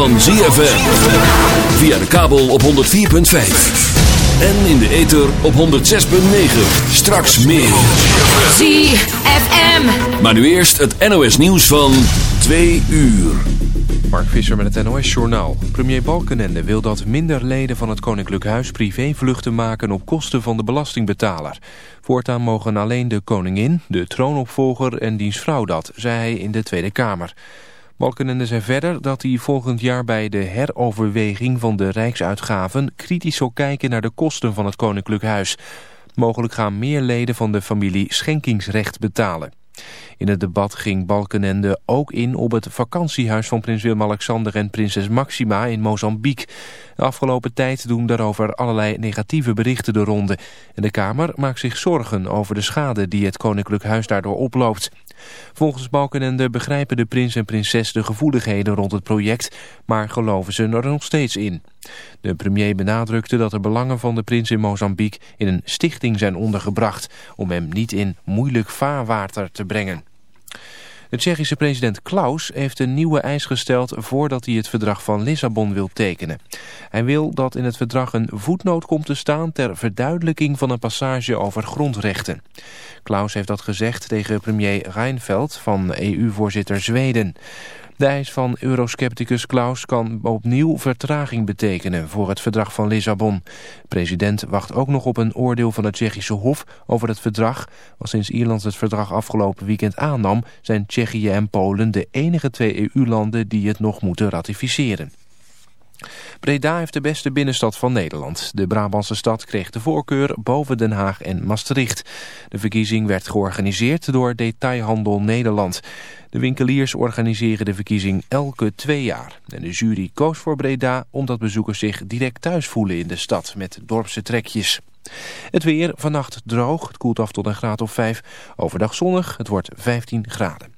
van ZFM. Via de kabel op 104.5. En in de ether op 106.9. Straks meer. ZFM. Maar nu eerst het NOS nieuws van 2 uur. Mark Visser met het NOS Journaal. Premier Balkenende wil dat minder leden van het Koninklijk Huis privévluchten maken op kosten van de belastingbetaler. Voortaan mogen alleen de koningin, de troonopvolger en diens vrouw dat, zei hij in de Tweede Kamer. Balkenende zei verder dat hij volgend jaar bij de heroverweging van de rijksuitgaven kritisch zal kijken naar de kosten van het Koninklijk Huis. Mogelijk gaan meer leden van de familie schenkingsrecht betalen. In het debat ging Balkenende ook in op het vakantiehuis van prins Willem-Alexander en prinses Maxima in Mozambique. De afgelopen tijd doen daarover allerlei negatieve berichten de ronde. En de Kamer maakt zich zorgen over de schade die het Koninklijk Huis daardoor oploopt. Volgens Balkenende begrijpen de prins en prinses de gevoeligheden rond het project, maar geloven ze er nog steeds in. De premier benadrukte dat de belangen van de prins in Mozambique in een stichting zijn ondergebracht, om hem niet in moeilijk vaarwater te brengen. De Tsjechische president Klaus heeft een nieuwe eis gesteld voordat hij het verdrag van Lissabon wil tekenen. Hij wil dat in het verdrag een voetnoot komt te staan ter verduidelijking van een passage over grondrechten. Klaus heeft dat gezegd tegen premier Reinfeldt van EU-voorzitter Zweden. De eis van euroscepticus Klaus kan opnieuw vertraging betekenen voor het verdrag van Lissabon. De president wacht ook nog op een oordeel van het Tsjechische Hof over het verdrag. Want sinds Ierland het verdrag afgelopen weekend aannam... zijn Tsjechië en Polen de enige twee EU-landen die het nog moeten ratificeren. Breda heeft de beste binnenstad van Nederland. De Brabantse stad kreeg de voorkeur boven Den Haag en Maastricht. De verkiezing werd georganiseerd door Detailhandel Nederland. De winkeliers organiseren de verkiezing elke twee jaar. En de jury koos voor Breda omdat bezoekers zich direct thuis voelen in de stad met dorpse trekjes. Het weer vannacht droog, het koelt af tot een graad of 5. Overdag zonnig, het wordt 15 graden.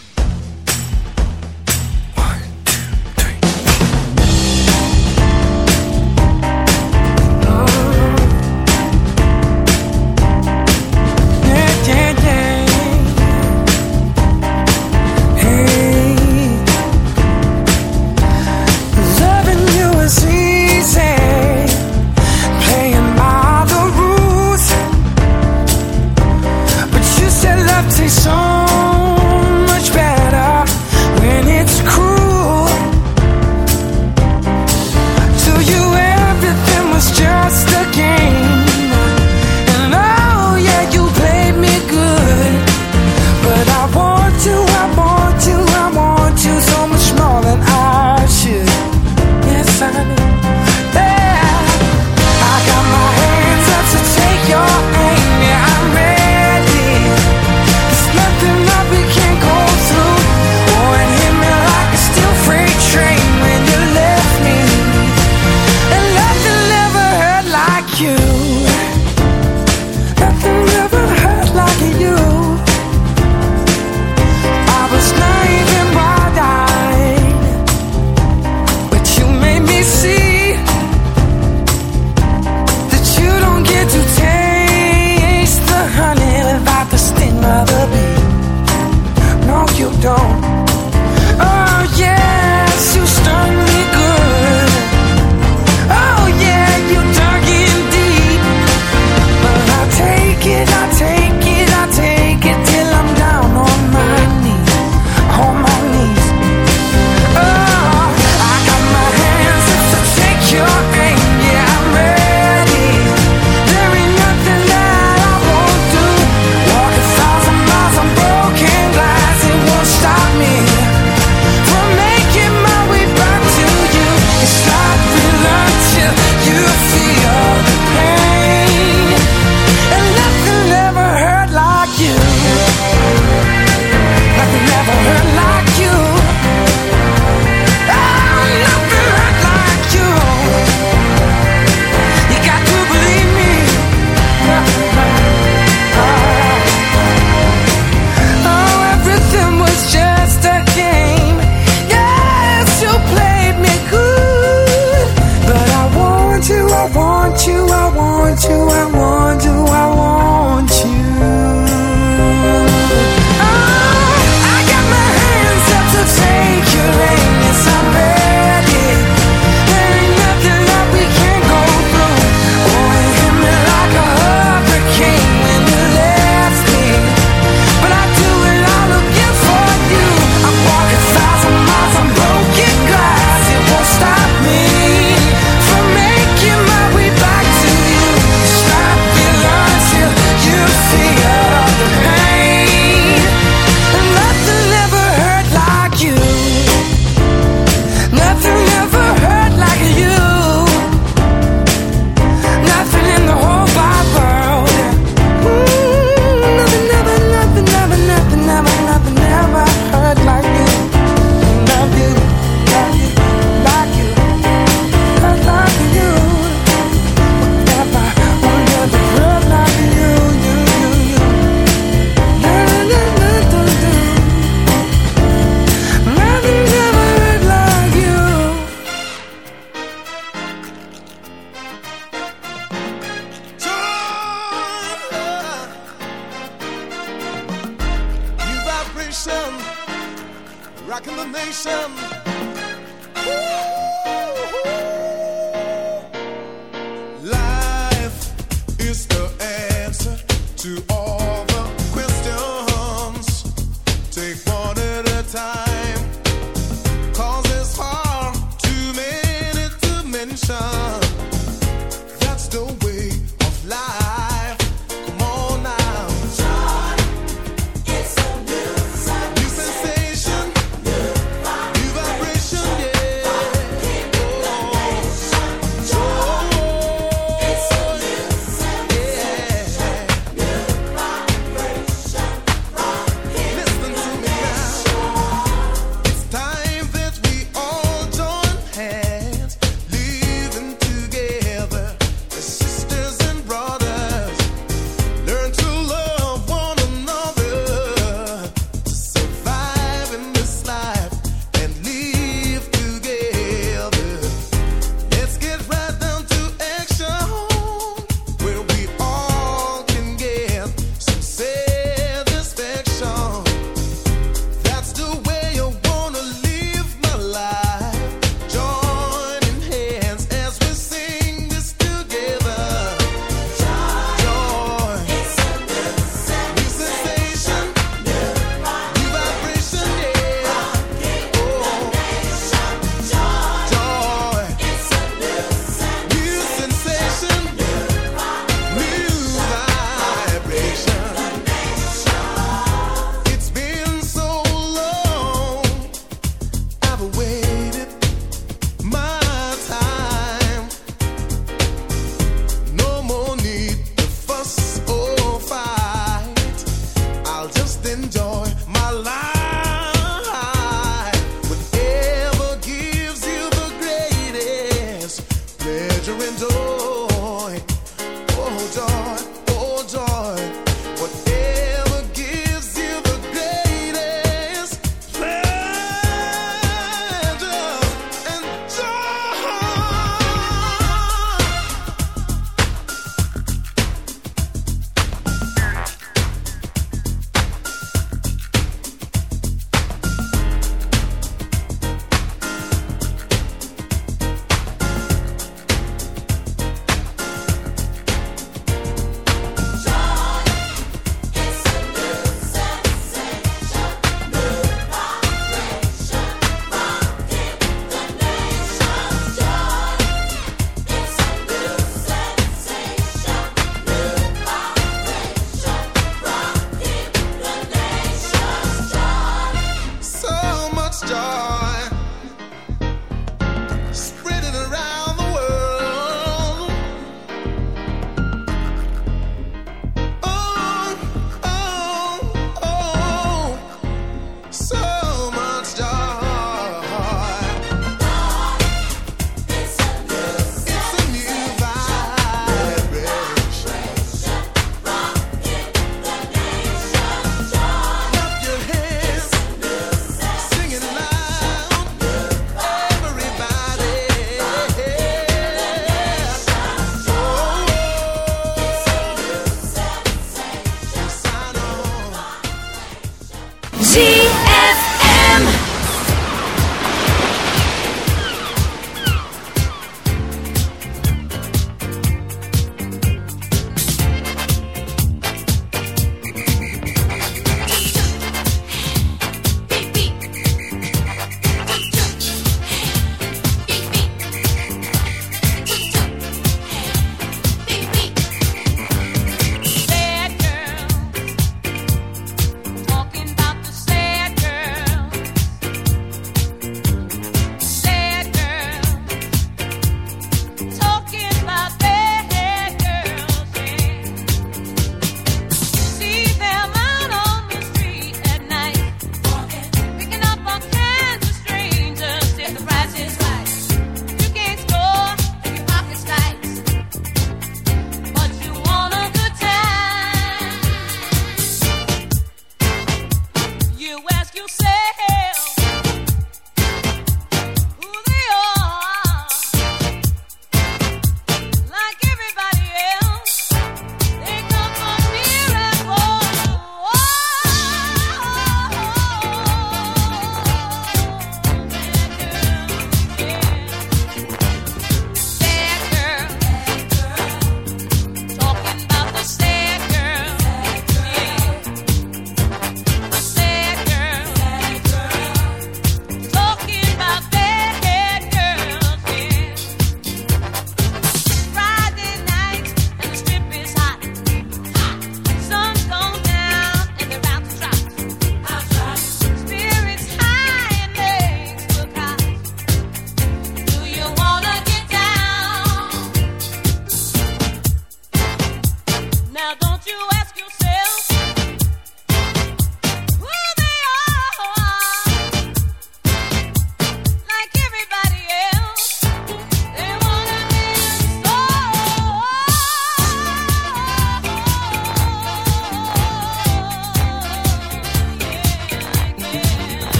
That's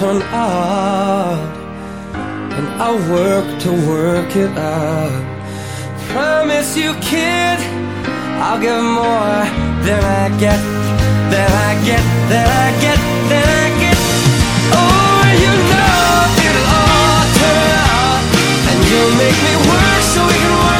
turn out. And I'll work to work it out. Promise you, kid, I'll give more than I get, than I get, than I get, than I get. Oh, you know it'll all turn out, and you'll make me work so we can work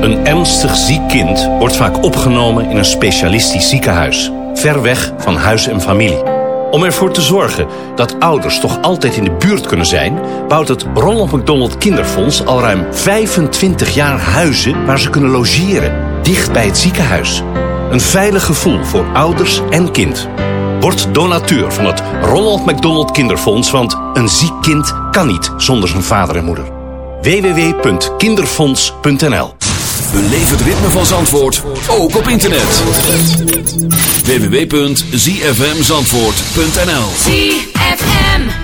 Een ernstig ziek kind wordt vaak opgenomen in een specialistisch ziekenhuis, ver weg van huis en familie. Om ervoor te zorgen dat ouders toch altijd in de buurt kunnen zijn, bouwt het Ronald McDonald Kinderfonds al ruim 25 jaar huizen waar ze kunnen logeren, dicht bij het ziekenhuis. Een veilig gevoel voor ouders en kind. Word donateur van het Ronald McDonald Kinderfonds, want een ziek kind kan niet zonder zijn vader en moeder. www.kinderfonds.nl Beleef het ritme van Zandvoort, ook op internet. www.zfmzandvoort.nl ZFM.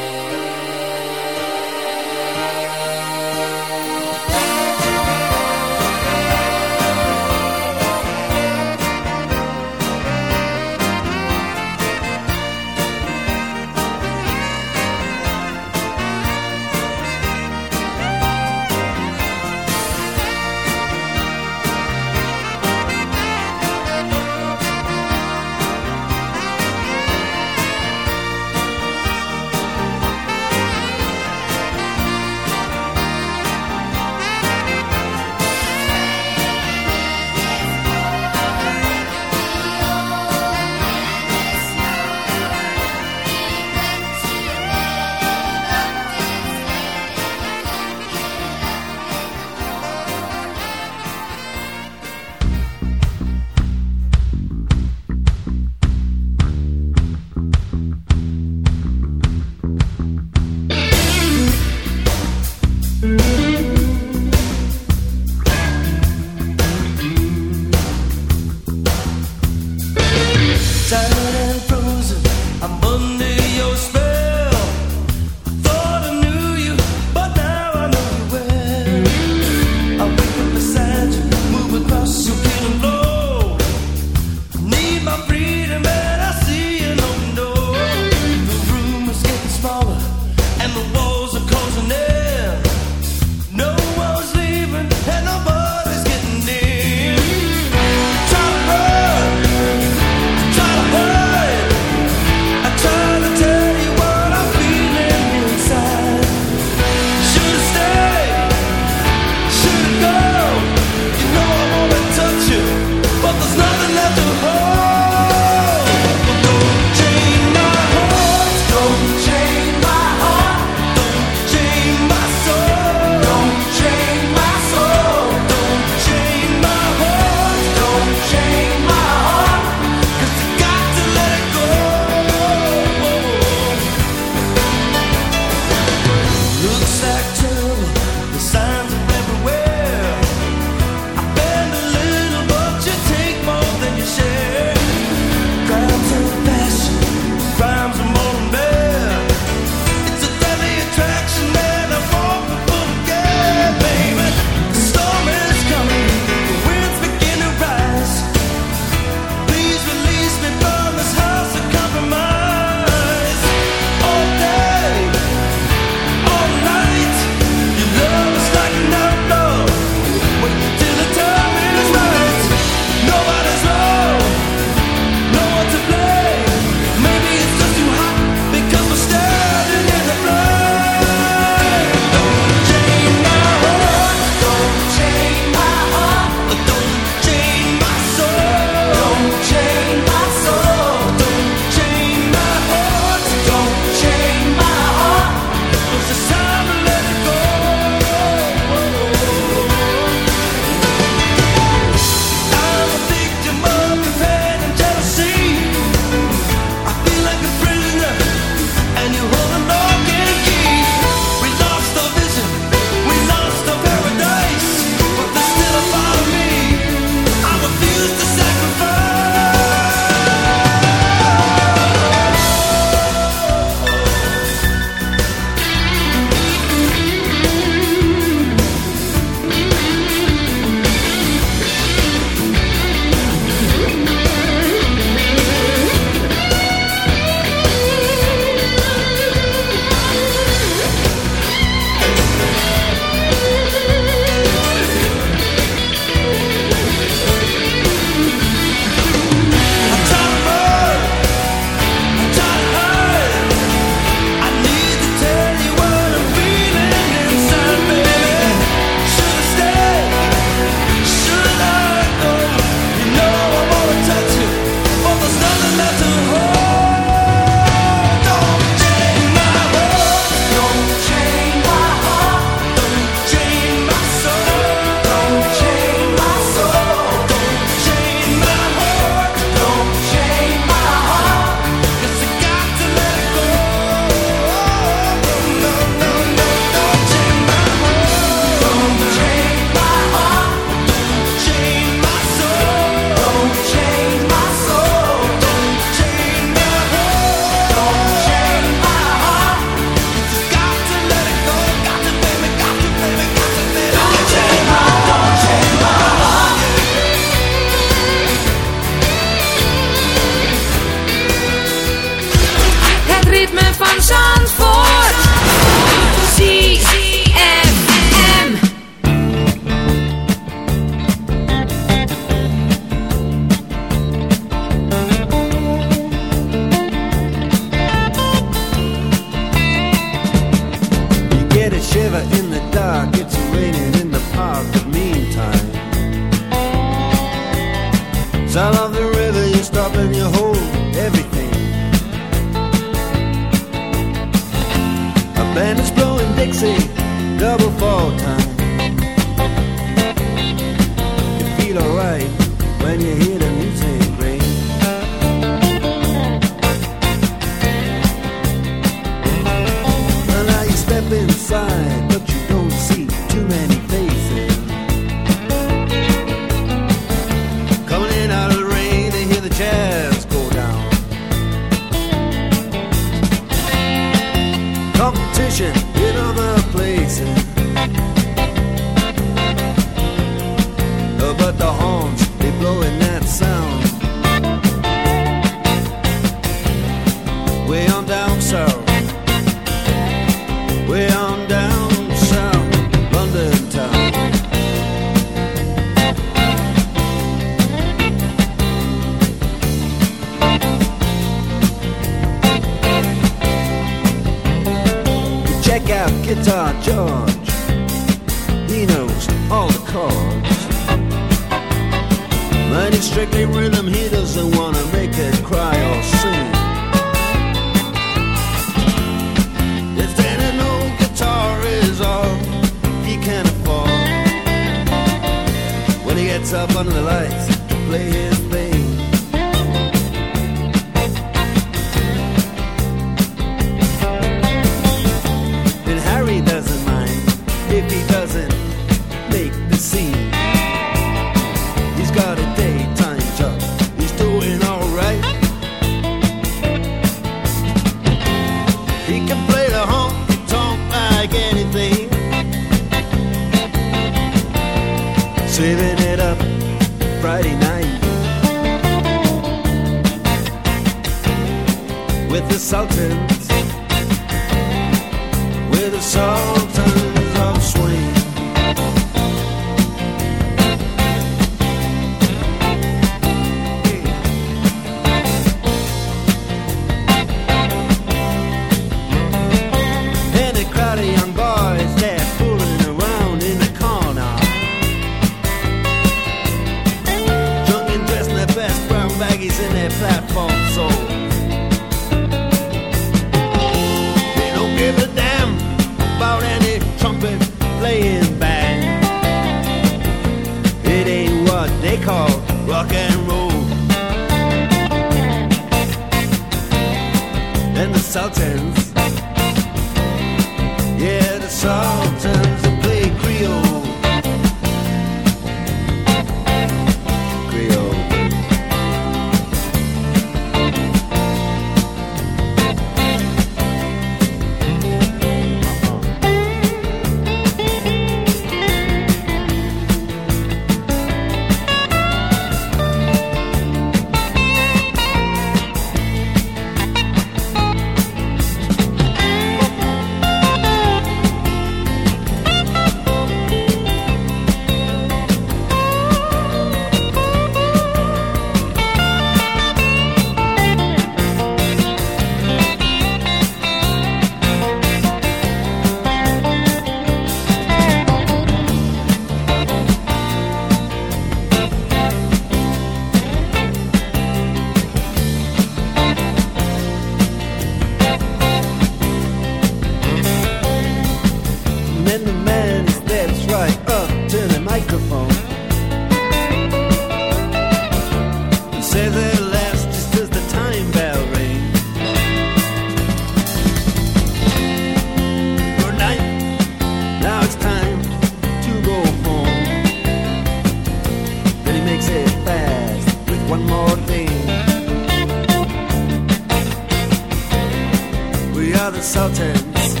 Sultans.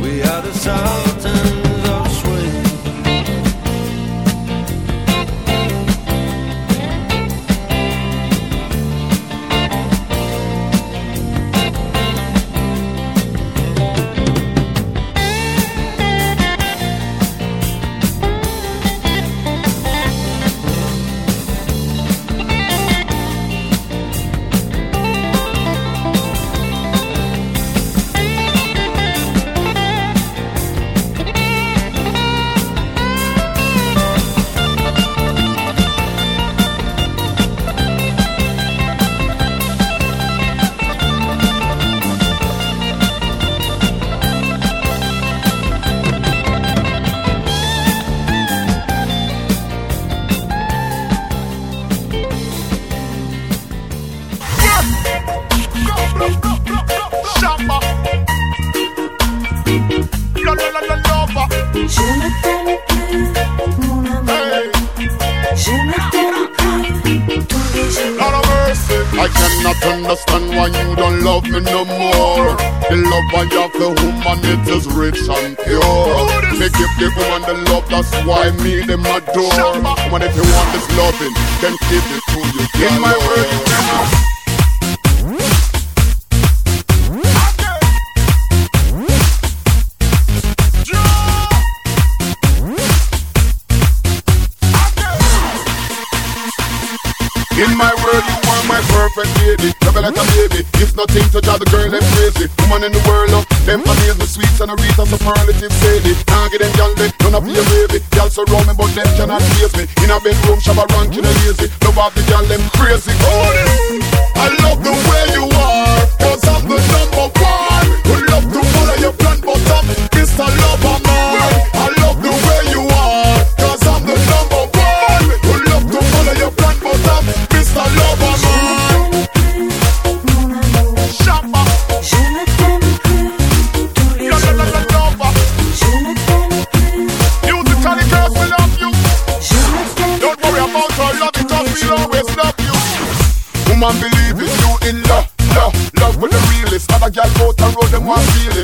We are the Sultans girl them crazy. Woman in the world up, them amaze me sweets and a wreath of superlative baby. Can't get them gyal they none of your baby. Gals surround me but them cannot chase me. In a bedroom, shabba ranking a lazy. Love off the gyal them crazy. Oh,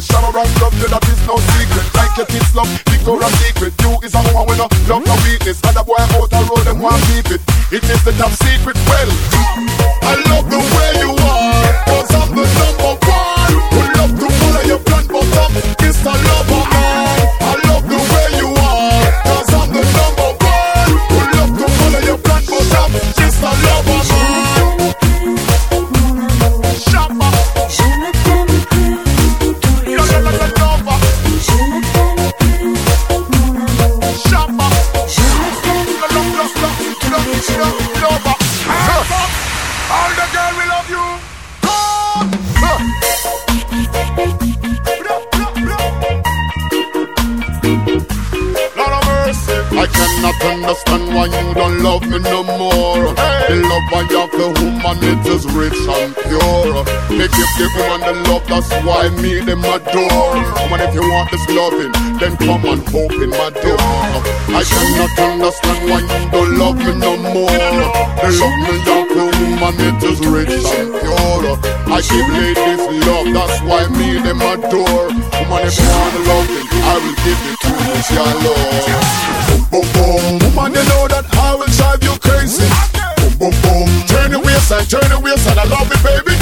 secret. Shabba brown love, you that is no secret. Like your kids love Victoria's Secret. You is a woman with no love, no weakness. And a boy out the road, them want keep it. It is the top secret. Well. That's why me them adore. Come on, if you want this loving, then come and open my door. I cannot understand why you don't love me no more. They love me like a woman, it is rich and pure. I give ladies love, that's why me them adore. Come on, if you want loving, I will give it to you, your love. Boom, boom, boom, woman, you know that I will drive you crazy. Boom, boom, boom, turn the waist and turn the waist and I love it, baby.